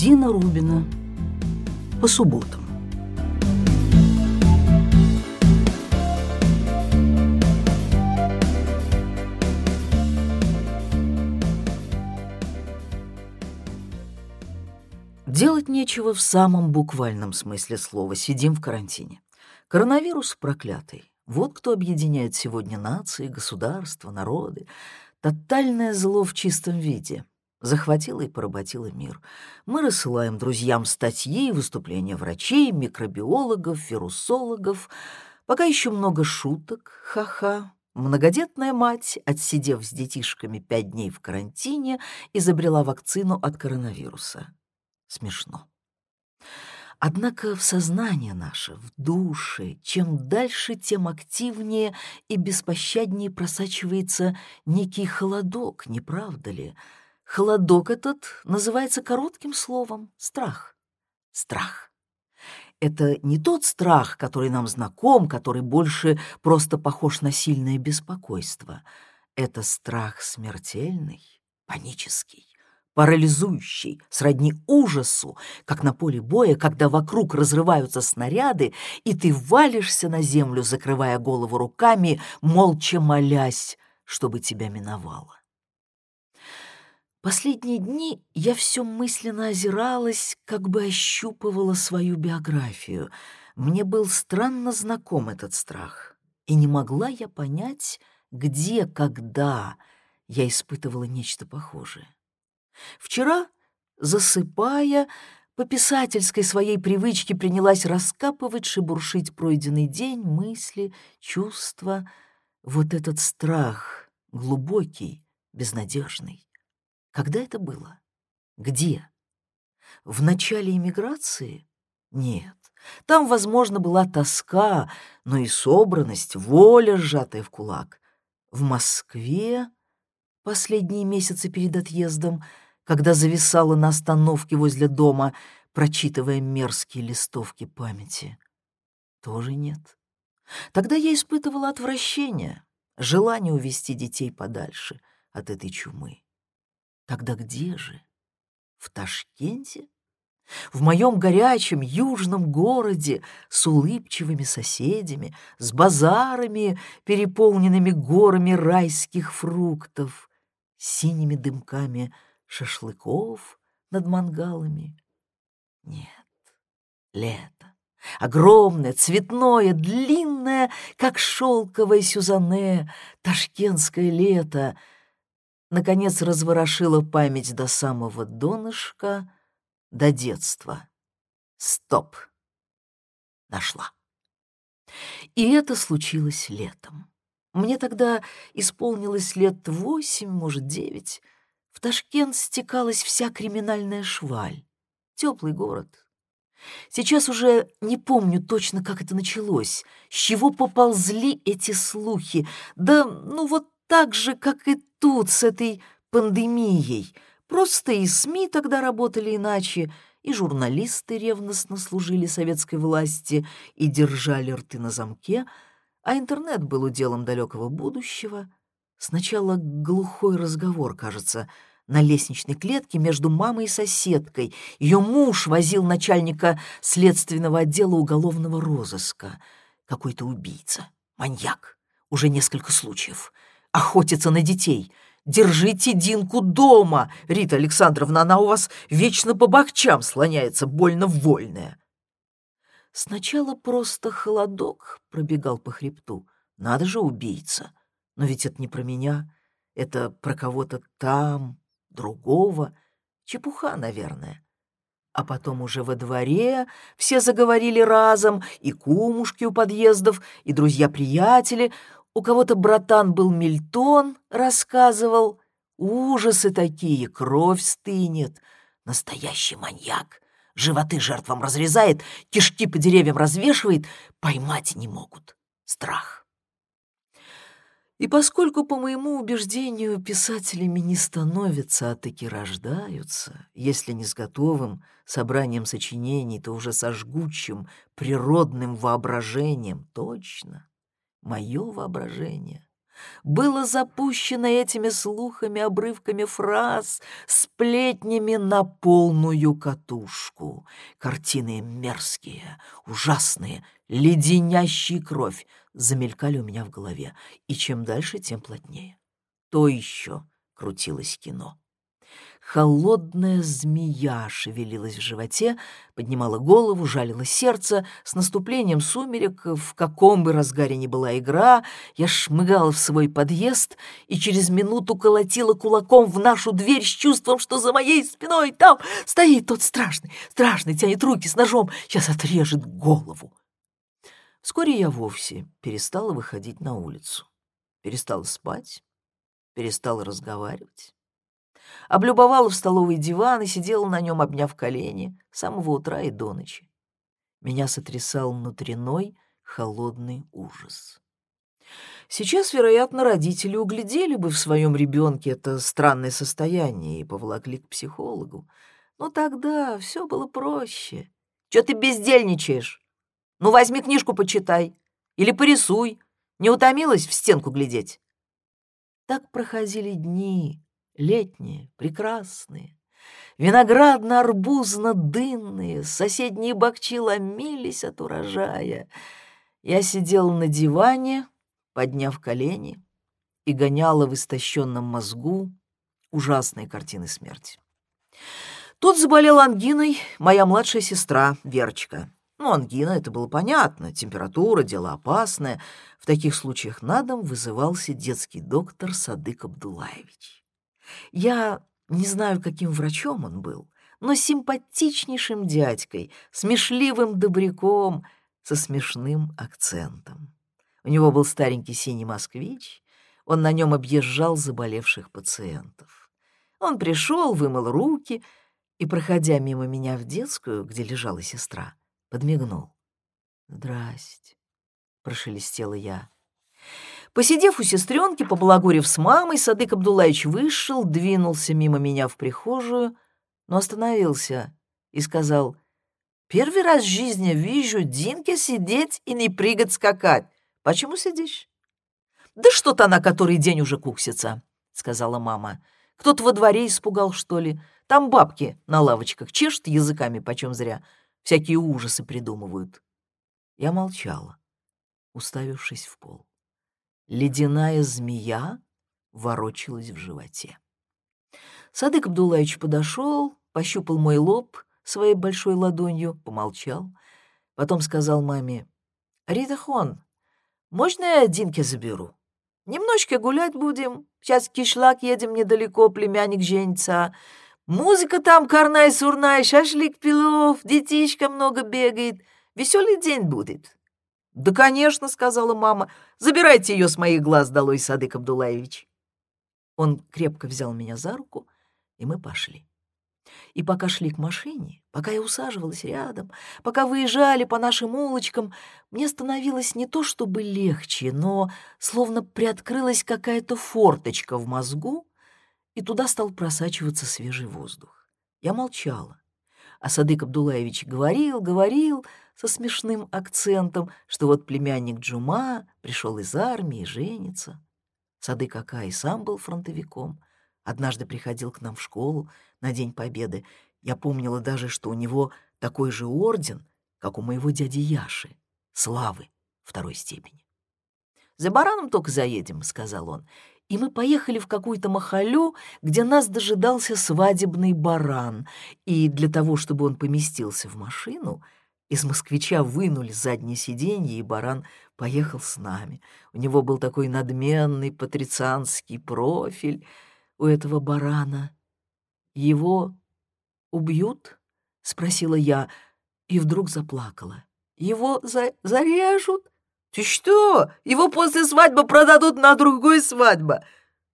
Дина Рубина. По субботам. Делать нечего в самом буквальном смысле слова. Сидим в карантине. Коронавирус проклятый. Вот кто объединяет сегодня нации, государства, народы. Тотальное зло в чистом виде. Захватило и поработило мир. Мы рассылаем друзьям статьи, выступления врачей, микробиологов, вирусологов. Пока еще много шуток, ха-ха. Многодетная мать, отсидев с детишками пять дней в карантине, изобрела вакцину от коронавируса. Смешно. Однако в сознание наше, в душе, чем дальше, тем активнее и беспощаднее просачивается некий холодок, не правда ли? Холодок этот называется коротким словом «страх». Страх. Это не тот страх, который нам знаком, который больше просто похож на сильное беспокойство. Это страх смертельный, панический парализующий, сродни ужасу, как на поле боя, когда вокруг разрываются снаряды, и ты валишься на землю, закрывая голову руками, молча молясь, чтобы тебя миновало. Последние дни я все мысленно озиралась, как бы ощупывала свою биографию. Мне был странно знаком этот страх, и не могла я понять, где, когда я испытывала нечто похожее. Вчера, засыпая, по писательской своей привычке принялась раскапывать, шебуршить пройденный день, мысли, чувства. Вот этот страх, глубокий, безнадежный. Когда это было? Где? В начале эмиграции? Нет. Там, возможно, была тоска, но и собранность, воля, сжатая в кулак. В Москве последние месяцы перед отъездом — когда зависала на остановке возле дома, прочитывая мерзкие листовки памяти? Тоже нет. Тогда я испытывала отвращение, желание увести детей подальше от этой чумы. Тогда где же? В Ташкенте? В моем горячем южном городе с улыбчивыми соседями, с базарами, переполненными горами райских фруктов, синими дымками — шашлыков над мангалами. Нет, лето. Огромное, цветное, длинное, как шелковое сюзанне, ташкентское лето. Наконец разворошила память до самого донышка, до детства. Стоп! Нашла. И это случилось летом. Мне тогда исполнилось лет восемь, может, девять. В Ташкент стекалась вся криминальная шваль. Теплый город. Сейчас уже не помню точно, как это началось, с чего поползли эти слухи. Да, ну вот так же, как и тут с этой пандемией. Просто и СМИ тогда работали иначе, и журналисты ревностно служили советской власти и держали рты на замке, а интернет был уделом далекого будущего — Сначала глухой разговор, кажется, на лестничной клетке между мамой и соседкой. Ее муж возил начальника следственного отдела уголовного розыска. Какой-то убийца, маньяк, уже несколько случаев. Охотится на детей. «Держите Динку дома, Рита Александровна, она у вас вечно по бахчам слоняется, больно вольная». Сначала просто холодок пробегал по хребту. Надо же убийца. Но ведь это не про меня, это про кого-то там, другого. Чепуха, наверное. А потом уже во дворе все заговорили разом, и кумушки у подъездов, и друзья-приятели. У кого-то братан был Мильтон, рассказывал. Ужасы такие, кровь стынет. Настоящий маньяк. Животы жертвам разрезает, кишки по деревьям развешивает, поймать не могут. Страх. И поскольку, по моему убеждению, писателями не становятся, а таки рождаются, если не с готовым собранием сочинений, то уже со жгучим природным воображением, точно, мое воображение. было запущено этими слухами, обрывками фраз, сплетнями на полную катушку. Картины мерзкие, ужасные, леденящие кровь замелькали у меня в голове, и чем дальше, тем плотнее. То еще крутилось кино. Холодная змея шевелилась в животе, поднимала голову, жалила сердце. С наступлением сумерек, в каком бы разгаре ни была игра, я шмыгала в свой подъезд и через минуту колотила кулаком в нашу дверь с чувством, что за моей спиной там стоит тот страшный, страшный, тянет руки с ножом, сейчас отрежет голову. Вскоре я вовсе перестала выходить на улицу, перестала спать, перестала разговаривать облюбовала в столовый диван и сидела на нем, обняв колени, с самого утра и до ночи. Меня сотрясал внутренной холодный ужас. Сейчас, вероятно, родители углядели бы в своем ребенке это странное состояние и поволокли к психологу. Но тогда все было проще. Че ты бездельничаешь? Ну, возьми книжку, почитай. Или порисуй. Не утомилась в стенку глядеть? Так проходили дни, летние, прекрасные. Виноградно-арбузно-дынные, соседние бакчи ломились от урожая. Я сидела на диване, подняв колени, и гоняла в истощенном мозгу ужасные картины смерти. Тут заболела ангиной моя младшая сестра Верочка. Ну, ангина, это было понятно, температура, дело опасное. В таких случаях на дом вызывался детский доктор Садык Абдулаевич. Я не знаю, каким врачом он был, но симпатичнейшим дядькой, смешливым добряком, со смешным акцентом. У него был старенький синий москвич, он на нем объезжал заболевших пациентов. Он пришел, вымыл руки и, проходя мимо меня в детскую, где лежала сестра, подмигнул. «Здрасте», — прошелестела я. Посидев у сестренки, поблагодарив с мамой, Садык Абдулаевич вышел, двинулся мимо меня в прихожую, но остановился и сказал, «Первый раз в жизни вижу Динке сидеть и не прыгать скакать. Почему сидишь?» «Да что-то она который день уже куксится», — сказала мама. «Кто-то во дворе испугал, что ли? Там бабки на лавочках чешут языками почем зря, всякие ужасы придумывают». Я молчала, уставившись в пол. Ледяная змея ворочалась в животе. Садык Абдулаевич подошел, пощупал мой лоб своей большой ладонью, помолчал. Потом сказал маме, «Рита Хон, можно я Динке заберу? Немножко гулять будем. Сейчас в кишлак едем недалеко, племянник женится. Музыка там карнай-сурнай, шашлик пилов, детишка много бегает. Веселый день будет». «Да, конечно», — сказала мама. «Забирайте ее с моих глаз долой, Садык Абдулаевич». Он крепко взял меня за руку, и мы пошли. И пока шли к машине, пока я усаживалась рядом, пока выезжали по нашим улочкам, мне становилось не то чтобы легче, но словно приоткрылась какая-то форточка в мозгу, и туда стал просачиваться свежий воздух. Я молчала, а Садык Абдулаевич говорил, говорил, со смешным акцентом, что вот племянник Джума пришел из армии, женится. Садык Ака и сам был фронтовиком. Однажды приходил к нам в школу на День Победы. Я помнила даже, что у него такой же орден, как у моего дяди Яши, славы второй степени. «За бараном только заедем», — сказал он. И мы поехали в какую-то махалю, где нас дожидался свадебный баран. И для того, чтобы он поместился в машину — из москвича вынули заднее сиденье, и баран поехал с нами. У него был такой надменный патрицианский профиль у этого барана. «Его убьют?» — спросила я, и вдруг заплакала. «Его за зарежут? Ты что? Его после свадьбы продадут на другую свадьбу.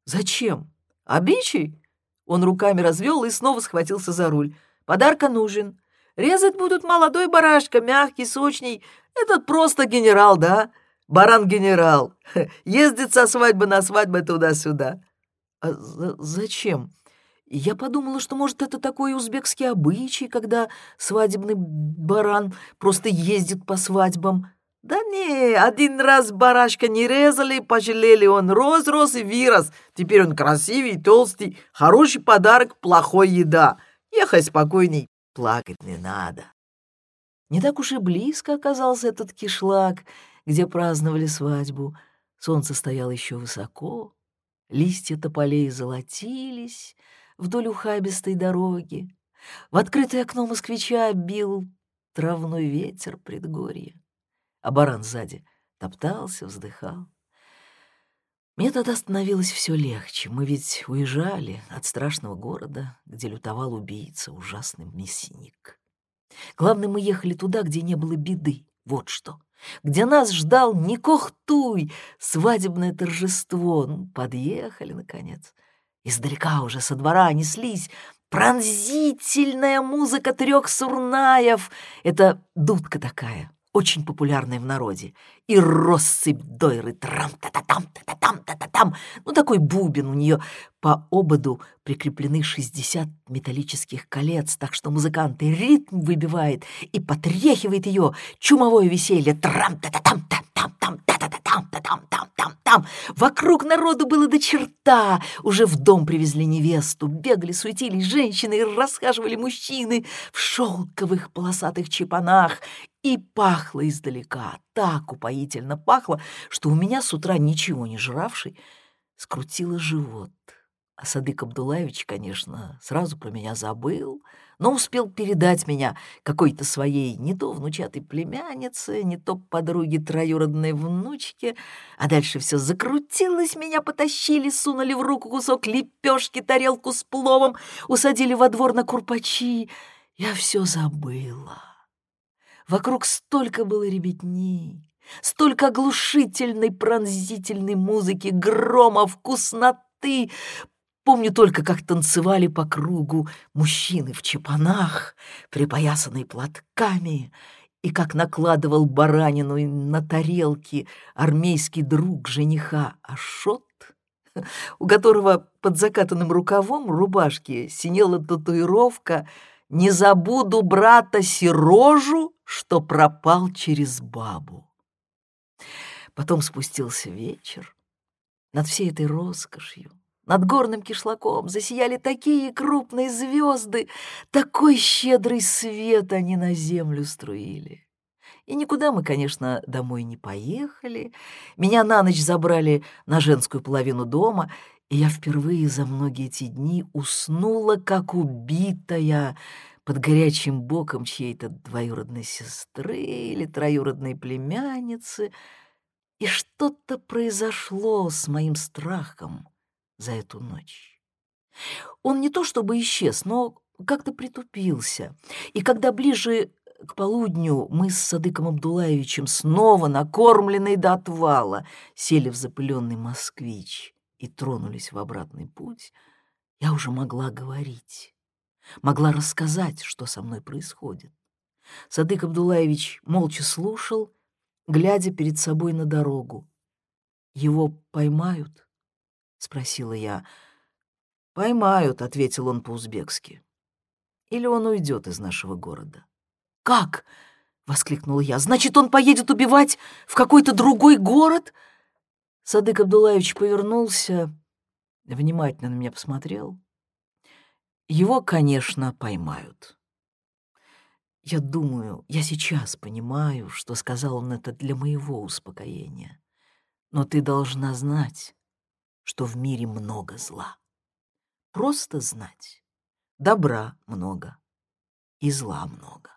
Зачем? Обичай?» Он руками развел и снова схватился за руль. «Подарка нужен. Резать будут молодой барашка, мягкий, сочный. Этот просто генерал, да? Баран-генерал. Ездит со свадьбы на свадьбу туда-сюда. А зачем? Я подумала, что, может, это такой узбекский обычай, когда свадебный баран просто ездит по свадьбам. Да не, один раз барашка не резали, пожалели, он рос-рос и вирос. Теперь он красивый, толстый, хороший подарок, плохой еда. Ехай спокойней, плакать не надо. Не так уж и близко оказался этот кишлак, где праздновали свадьбу. Солнце стояло еще высоко, листья тополей золотились вдоль ухабистой дороги. В открытое окно москвича бил травной ветер предгорья, а баран сзади топтался, вздыхал. Мне тогда становилось все легче. Мы ведь уезжали от страшного города, где лютовал убийца, ужасный мясник. Главное, мы ехали туда, где не было беды. Вот что. Где нас ждал не кохтуй, свадебное торжество. Ну, подъехали, наконец. Издалека уже со двора неслись пронзительная музыка трех сурнаев. Это дудка такая, очень популярная в народе. И россыпь дойры трам-та-та-там, та-та-там, та-та-там. Ну, такой бубен у нее. По ободу прикреплены 60 металлических колец, так что музыкант и ритм выбивает и потряхивает ее. Чумовое веселье. Трам-та-та-там, там-там-там, та-та-та-там, та-там-там, там. Вокруг народу было до черта. Уже в дом привезли невесту. Бегали, суетились женщины и расхаживали мужчины в шелковых полосатых чепанах и пахло издалека, так упоительно пахло, что у меня с утра ничего не жравший скрутило живот. А Садык Абдулаевич, конечно, сразу про меня забыл, но успел передать меня какой-то своей не то внучатой племяннице, не то подруге троюродной внучке, а дальше все закрутилось, меня потащили, сунули в руку кусок лепешки, тарелку с пловом, усадили во двор на курпачи. Я все забыла. Вокруг столько было ребятни, столько оглушительной пронзительной музыки, грома, вкусноты. Помню только, как танцевали по кругу мужчины в чепанах, припоясанные платками, и как накладывал баранину на тарелки армейский друг жениха Ашот, у которого под закатанным рукавом рубашки синела татуировка «Не забуду брата Сирожу что пропал через бабу. Потом спустился вечер. Над всей этой роскошью, над горным кишлаком засияли такие крупные звезды, такой щедрый свет они на землю струили. И никуда мы, конечно, домой не поехали. Меня на ночь забрали на женскую половину дома, и я впервые за многие эти дни уснула, как убитая, под горячим боком чьей-то двоюродной сестры или троюродной племянницы, и что-то произошло с моим страхом за эту ночь. Он не то чтобы исчез, но как-то притупился, и когда ближе к полудню мы с Садыком Абдулаевичем снова, накормленные до отвала, сели в запыленный москвич и тронулись в обратный путь, я уже могла говорить могла рассказать, что со мной происходит. Садык Абдулаевич молча слушал, глядя перед собой на дорогу. «Его поймают?» — спросила я. «Поймают», — ответил он по-узбекски. «Или он уйдет из нашего города». «Как?» — воскликнула я. «Значит, он поедет убивать в какой-то другой город?» Садык Абдулаевич повернулся, внимательно на меня посмотрел его, конечно, поймают. Я думаю, я сейчас понимаю, что сказал он это для моего успокоения. Но ты должна знать, что в мире много зла. Просто знать. Добра много и зла много.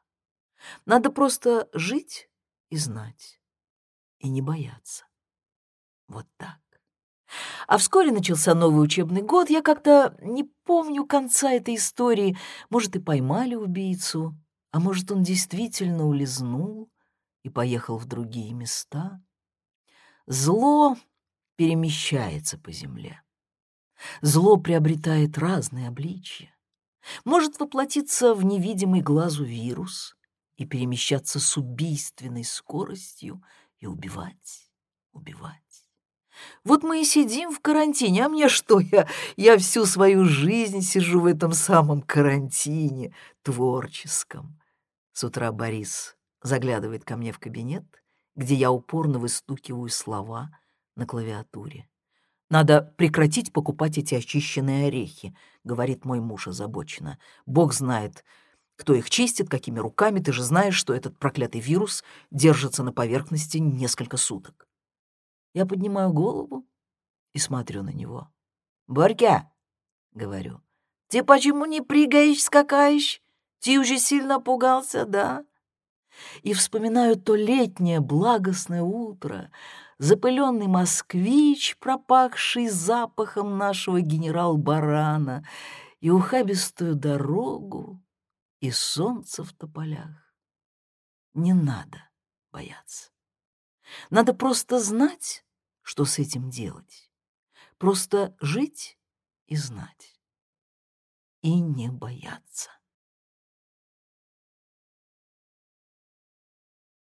Надо просто жить и знать, и не бояться. Вот так. А вскоре начался новый учебный год. Я как-то не помню конца этой истории. Может, и поймали убийцу, а может, он действительно улизнул и поехал в другие места. Зло перемещается по земле. Зло приобретает разные обличия. Может воплотиться в невидимый глазу вирус и перемещаться с убийственной скоростью и убивать, убивать. Вот мы и сидим в карантине, а мне что, я, я всю свою жизнь сижу в этом самом карантине творческом. С утра Борис заглядывает ко мне в кабинет, где я упорно выстукиваю слова на клавиатуре. «Надо прекратить покупать эти очищенные орехи», — говорит мой муж озабоченно. «Бог знает, кто их чистит, какими руками. Ты же знаешь, что этот проклятый вирус держится на поверхности несколько суток». Я поднимаю голову и смотрю на него. «Борька», — говорю, — «ты почему не прыгаешь, скакаешь? Ты уже сильно пугался, да?» И вспоминаю то летнее благостное утро, запыленный москвич, пропахший запахом нашего генерал-барана, и ухабистую дорогу, и солнце в тополях. Не надо бояться. Надо просто знать, что с этим делать. Просто жить и знать. И не бояться.